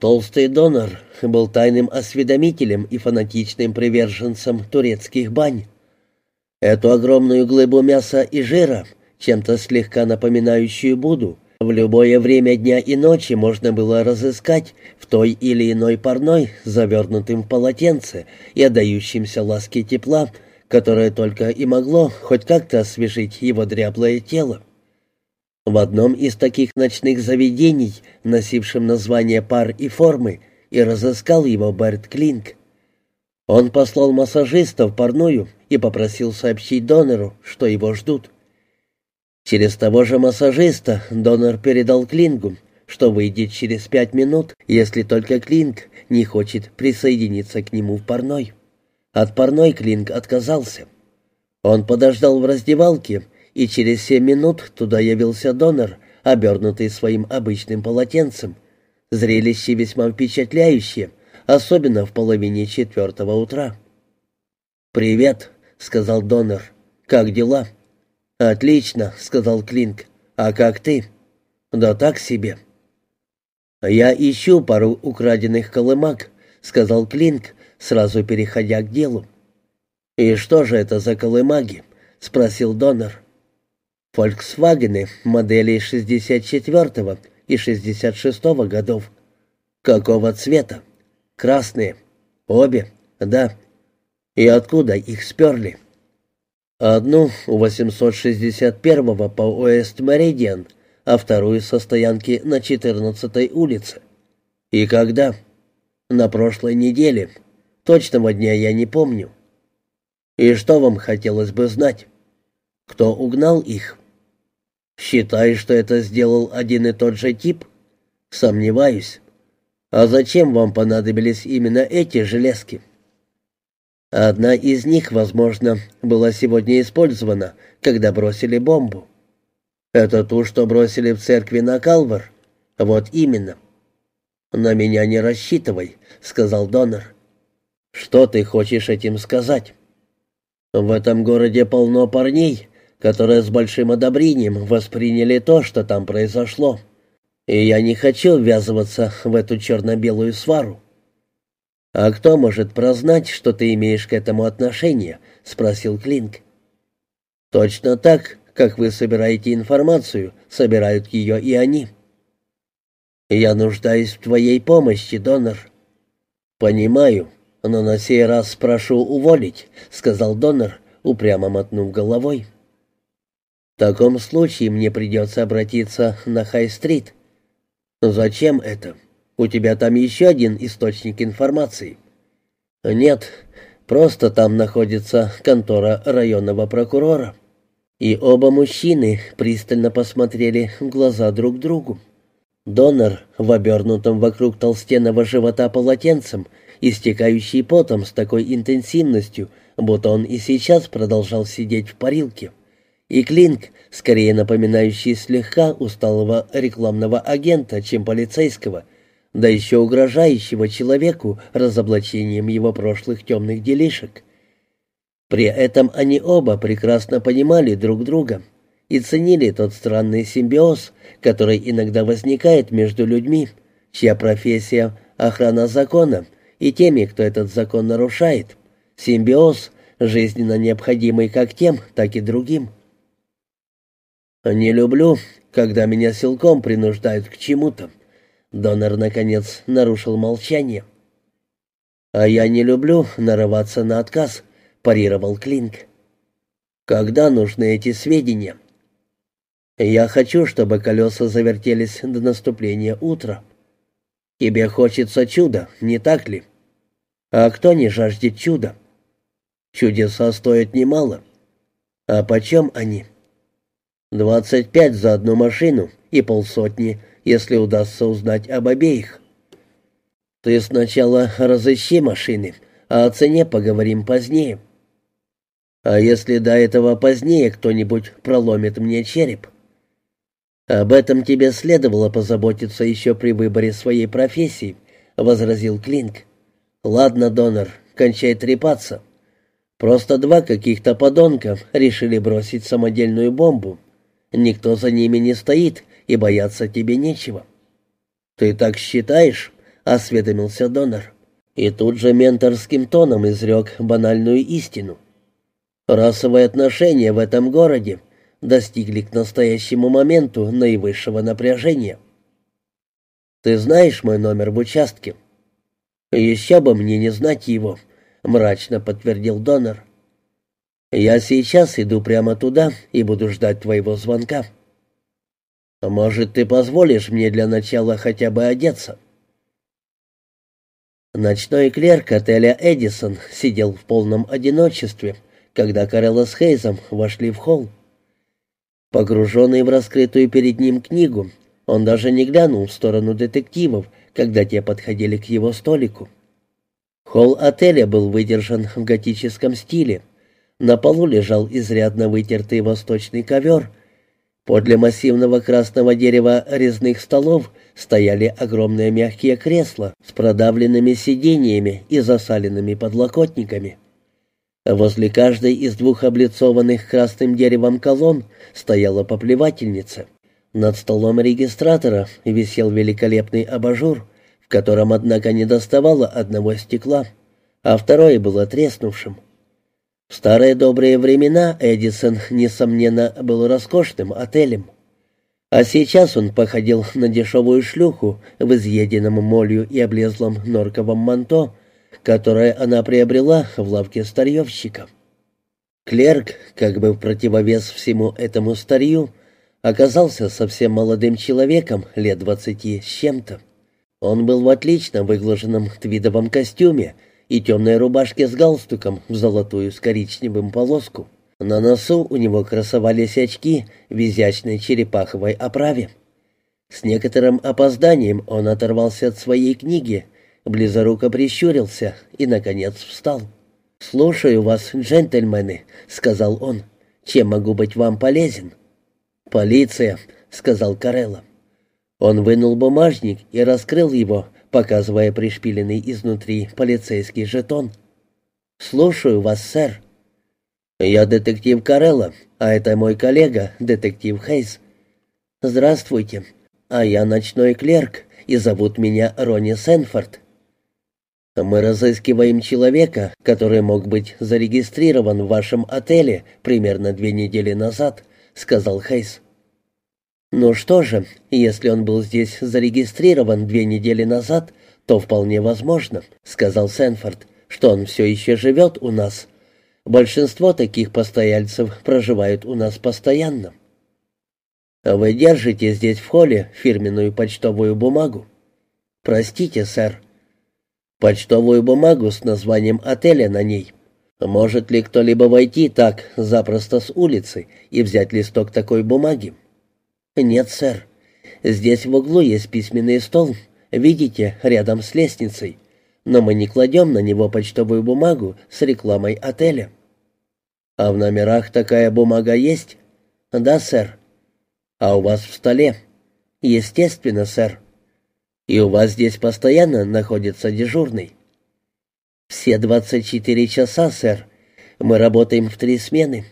Толстый донор был тайным осведомителем и фанатичным приверженцем турецких бань. Эту огромную глыбу мяса и жира, чем-то слегка напоминающую Буду, в любое время дня и ночи можно было разыскать в той или иной парной, завернутым в полотенце и отдающимся ласке тепла, которое только и могло хоть как-то освежить его дряблое тело. В одном из таких ночных заведений, носившем название «Пар и формы», и разыскал его Берт Клинк. Он послал массажиста в парную и попросил сообщить донору, что его ждут. Через того же массажиста донор передал Клингу, что выйдет через пять минут, если только Клинг не хочет присоединиться к нему в парной. От парной Клинг отказался. Он подождал в раздевалке, и через семь минут туда явился донор, обернутый своим обычным полотенцем. Зрелище весьма впечатляющее, особенно в половине четвертого утра. «Привет», — сказал донор. «Как дела?» «Отлично», — сказал Клинк. «А как ты?» «Да так себе». «Я ищу пару украденных колымак», — сказал Клинк, сразу переходя к делу. «И что же это за колымаги?» — спросил донор. «Фольксвагены моделей 64 и 66 годов». «Какого цвета?» «Красные». «Обе?» «Да». «И откуда их сперли?» Одну у 861-го по Уэст-Меридиан, а вторую со стоянки на 14-й улице. И когда? На прошлой неделе. Точного дня я не помню. И что вам хотелось бы знать? Кто угнал их? Считаешь, что это сделал один и тот же тип? Сомневаюсь. А зачем вам понадобились именно эти железки? Одна из них, возможно, была сегодня использована, когда бросили бомбу. Это ту, что бросили в церкви на Калвар? Вот именно. На меня не рассчитывай, сказал донор. Что ты хочешь этим сказать? В этом городе полно парней, которые с большим одобрением восприняли то, что там произошло. И я не хочу ввязываться в эту черно-белую свару. «А кто может прознать, что ты имеешь к этому отношение?» — спросил Клинк. «Точно так, как вы собираете информацию, собирают ее и они». «Я нуждаюсь в твоей помощи, донор». «Понимаю, но на сей раз прошу уволить», — сказал донор, упрямо мотнув головой. «В таком случае мне придется обратиться на Хай-стрит». «Зачем это?» У тебя там еще один источник информации?» «Нет, просто там находится контора районного прокурора». И оба мужчины пристально посмотрели в глаза друг другу. Донор в обернутом вокруг толстенного живота полотенцем, истекающий потом с такой интенсивностью, будто он и сейчас продолжал сидеть в парилке. И Клинк, скорее напоминающий слегка усталого рекламного агента, чем полицейского, да еще угрожающего человеку разоблачением его прошлых темных делишек. При этом они оба прекрасно понимали друг друга и ценили тот странный симбиоз, который иногда возникает между людьми, чья профессия — охрана закона, и теми, кто этот закон нарушает. Симбиоз, жизненно необходимый как тем, так и другим. «Не люблю, когда меня силком принуждают к чему-то», Донор, наконец, нарушил молчание. «А я не люблю нарываться на отказ», — парировал Клинк. «Когда нужны эти сведения?» «Я хочу, чтобы колеса завертелись до наступления утра. Тебе хочется чуда, не так ли? А кто не жаждет чуда? Чудеса стоят немало. А почем они?» «Двадцать пять за одну машину и полсотни если удастся узнать об обеих. Ты сначала разыщи машины, а о цене поговорим позднее. А если до этого позднее кто-нибудь проломит мне череп? Об этом тебе следовало позаботиться еще при выборе своей профессии, возразил Клинк. Ладно, донор, кончай трепаться. Просто два каких-то подонка решили бросить самодельную бомбу. Никто за ними не стоит, и бояться тебе нечего». «Ты так считаешь?» —— осведомился донор. И тут же менторским тоном изрек банальную истину. Расовые отношения в этом городе достигли к настоящему моменту наивысшего напряжения. «Ты знаешь мой номер в участке?» «Еще бы мне не знать его», — мрачно подтвердил донор. «Я сейчас иду прямо туда и буду ждать твоего звонка». «Может, ты позволишь мне для начала хотя бы одеться?» Ночной клерк отеля «Эдисон» сидел в полном одиночестве, когда Карелла с Хейзом вошли в холл. Погруженный в раскрытую перед ним книгу, он даже не глянул в сторону детективов, когда те подходили к его столику. Холл отеля был выдержан в готическом стиле. На полу лежал изрядно вытертый восточный ковер. Подле массивного красного дерева резных столов стояли огромные мягкие кресла с продавленными сиденьями и засаленными подлокотниками. Возле каждой из двух облицованных красным деревом колонн стояла поплевательница. Над столом регистратора висел великолепный абажур, в котором, однако, не доставало одного стекла, а второе было треснувшим. В старые добрые времена Эдисон, несомненно, был роскошным отелем. А сейчас он походил на дешевую шлюху в изъеденном молью и облезлом норковом манто, которое она приобрела в лавке старьевщика. Клерк, как бы в противовес всему этому старью, оказался совсем молодым человеком лет двадцати с чем-то. Он был в отлично выглаженном твидовом костюме и темной рубашке с галстуком в золотую с коричневым полоску. На носу у него красовались очки в изящной черепаховой оправе. С некоторым опозданием он оторвался от своей книги близоруко прищурился и, наконец, встал. «Слушаю вас, джентльмены», — сказал он. «Чем могу быть вам полезен?» «Полиция», — сказал Карелла. Он вынул бумажник и раскрыл его, показывая пришпиленный изнутри полицейский жетон. «Слушаю вас, сэр». «Я детектив Карелла, а это мой коллега, детектив Хейс». «Здравствуйте. А я ночной клерк, и зовут меня Ронни Сенфорд». Мы разыскиваем человека, который мог быть зарегистрирован в вашем отеле примерно две недели назад», — сказал Хейс. «Ну что же, если он был здесь зарегистрирован две недели назад, то вполне возможно», — сказал Сенфорд, «что он все еще живет у нас. Большинство таких постояльцев проживают у нас постоянно». «Вы держите здесь в холле фирменную почтовую бумагу?» «Простите, сэр», почтовую бумагу с названием отеля на ней. Может ли кто-либо войти так, запросто с улицы, и взять листок такой бумаги? Нет, сэр. Здесь в углу есть письменный стол, видите, рядом с лестницей, но мы не кладем на него почтовую бумагу с рекламой отеля. А в номерах такая бумага есть? Да, сэр. А у вас в столе? Естественно, сэр. И у вас здесь постоянно находится дежурный?» «Все двадцать четыре часа, сэр. Мы работаем в три смены.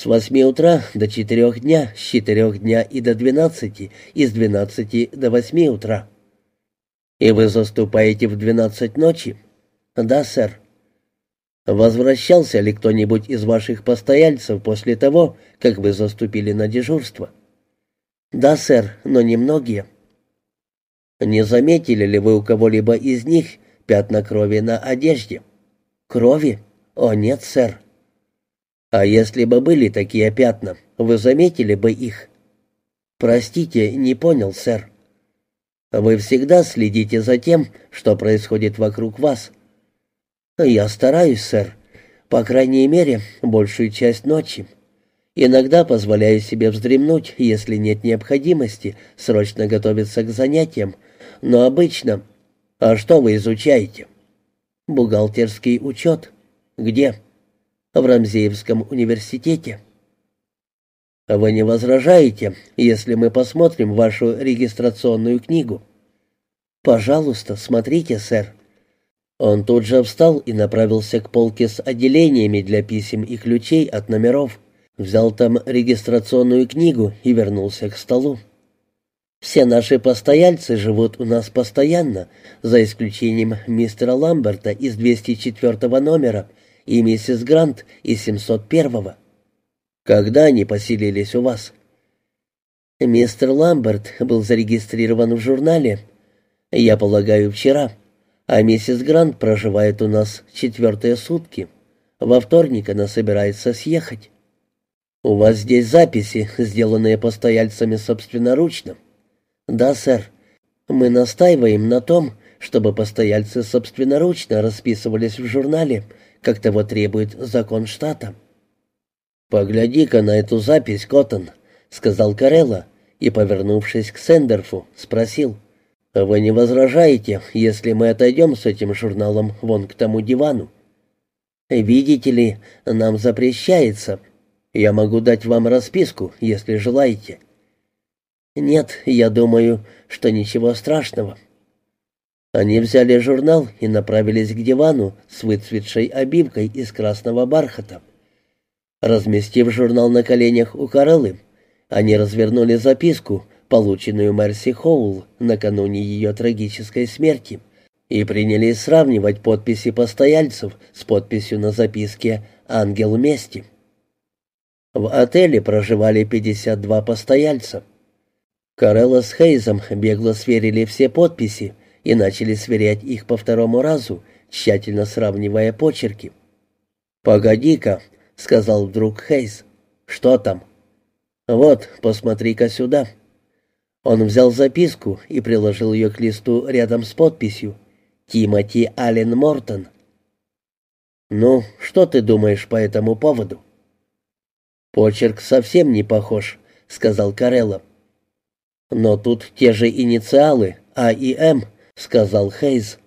С восьми утра до четырех дня, с четырех дня и до двенадцати, и с двенадцати до восьми утра». «И вы заступаете в двенадцать ночи?» «Да, сэр». «Возвращался ли кто-нибудь из ваших постояльцев после того, как вы заступили на дежурство?» «Да, сэр, но немногие». Не заметили ли вы у кого-либо из них пятна крови на одежде? Крови? О, нет, сэр. А если бы были такие пятна, вы заметили бы их? Простите, не понял, сэр. Вы всегда следите за тем, что происходит вокруг вас. Я стараюсь, сэр. По крайней мере, большую часть ночи. Иногда позволяю себе вздремнуть, если нет необходимости срочно готовиться к занятиям, но обычно... А что вы изучаете? Бухгалтерский учет. Где? В Рамзеевском университете. Вы не возражаете, если мы посмотрим вашу регистрационную книгу? Пожалуйста, смотрите, сэр. Он тут же встал и направился к полке с отделениями для писем и ключей от номеров. Взял там регистрационную книгу и вернулся к столу. Все наши постояльцы живут у нас постоянно, за исключением мистера Ламберта из 204 номера и миссис Грант из 701-го. Когда они поселились у вас? Мистер Ламберт был зарегистрирован в журнале, я полагаю, вчера, а миссис Грант проживает у нас четвертые сутки. Во вторник она собирается съехать. У вас здесь записи, сделанные постояльцами собственноручно. «Да, сэр. Мы настаиваем на том, чтобы постояльцы собственноручно расписывались в журнале, как того требует закон штата». «Погляди-ка на эту запись, Коттон», — сказал Карелла и, повернувшись к Сендерфу, спросил. «Вы не возражаете, если мы отойдем с этим журналом вон к тому дивану?» «Видите ли, нам запрещается. Я могу дать вам расписку, если желаете». «Нет, я думаю, что ничего страшного». Они взяли журнал и направились к дивану с выцветшей обивкой из красного бархата. Разместив журнал на коленях у Кареллы, они развернули записку, полученную Мерси Хоул накануне ее трагической смерти, и принялись сравнивать подписи постояльцев с подписью на записке «Ангел мести». В отеле проживали 52 постояльца. Карелла с Хейзом бегло сверили все подписи и начали сверять их по второму разу, тщательно сравнивая почерки. «Погоди-ка», — сказал вдруг Хейз. «Что там?» «Вот, посмотри-ка сюда». Он взял записку и приложил ее к листу рядом с подписью «Тимоти Аллен Мортон». «Ну, что ты думаешь по этому поводу?» «Почерк совсем не похож», — сказал Карелла. «Но тут те же инициалы, А и М», — сказал Хейз.